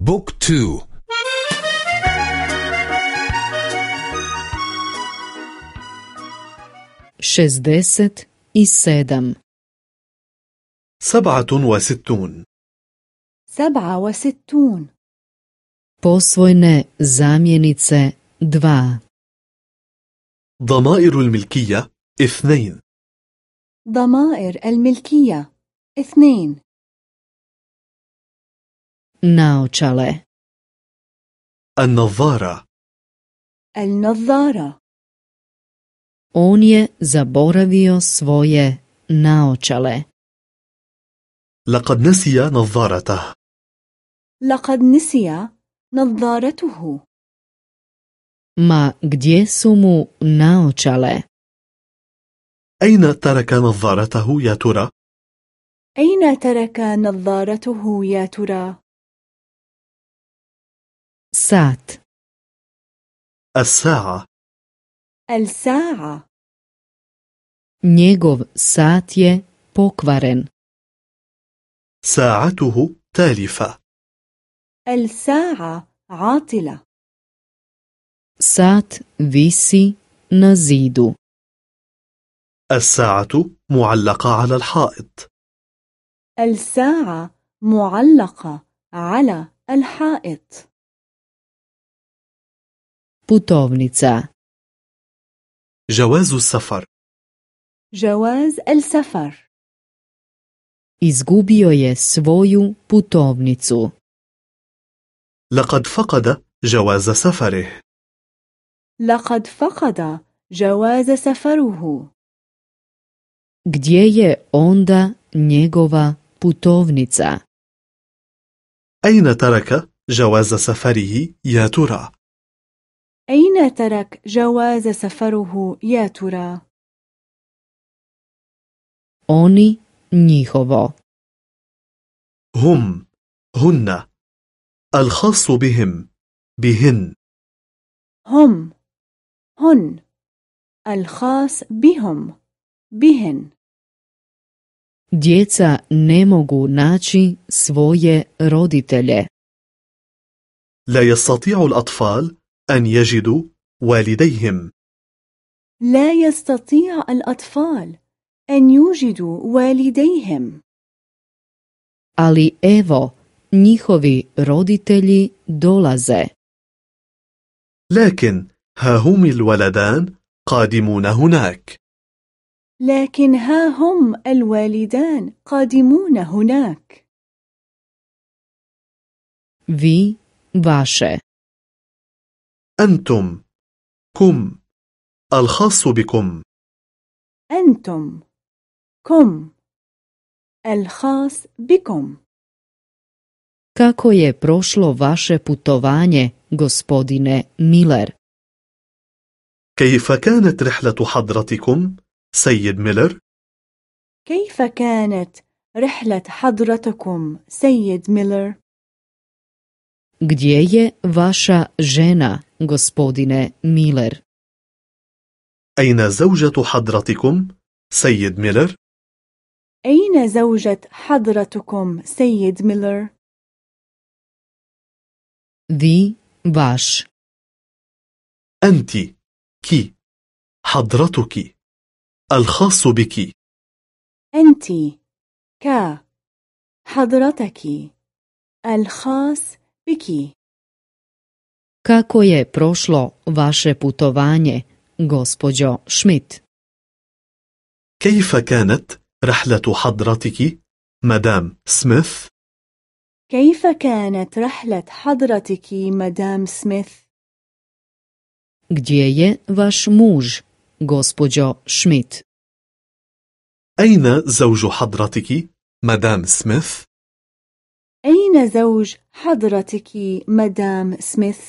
بوك تو. شزدست sedam. سبعة وستون. سبعة وستون. Posvojne zamjenice dva. ضمائر الملكية اثنين. ضمائر الملكية اثنين. Naočale. النظارة النظارة on je zaboravio svoje naočale. لقد نسي نظارته لقد نسي نظارته ma gdje su mu naočale? أين ترك نظارته يا ترى؟ أين ترك نظارته يا ترى؟ Sat الساعة. الساعة. Njegov sat je pokvaren. ساعته تالفة. الساعة عاطلة. Sat visi na zidu. الساعة معلقة على الحائط. الساعة معلقة على الحائط. Putovnica. جواز السفر. جواز السفر. Izgubio je svoju putovnicu. لقد فقد جواز سفره. لقد فقد جواز سفره. Gdje je onda njegova putovnica? أين ترك جواز سفره يا ترى؟ أين ترك جواز سفره يا ترى؟ oni njihovo. هم هن. الخاص بهم بهن. هم هن. الخاص بهم بهن. Djeca ne mogu naći svoje roditelje. لا يستطيع الأطفال أن يجدوا والديهم لا يستطيع الأطفال أن يوجدوا والديهم Ali evo, njihovi roditelji dolaze. لكن ها هم الولدان قادمون هناك لكن ها هم الوالدان قادمون هناك Vi, vaše. أنتم كم الخاص بكم أنتم كم الخاص بكم Kako je prošlo vaše putovanje, gospodine Miller? كيف كانت رحلة حضرتكم سيد ميلر؟ كيف كانت رحلة حضرتكم سيد ميلر؟ Gdje je vaša žena, gospodine Miller? أين زوجة حضرتكم سيد ميلر؟ أين زوجة حضرتكم سيد ميلر؟ Vi, vaš. أنت كي حضرتك الخاص بك أنت ك حضرتك الخاص بك Kako je prošlo vaše putovanje, gospođo Schmidt? كيف كانت رحلة حضرتك مدام سميث؟ كيف كانت رحلة حضرتك مدام سميث؟ Gdje je vaš muž, gospođo Schmidt? أين زوج حضرتك مدام سميث؟ أين زوج حضرتك مدام سميث؟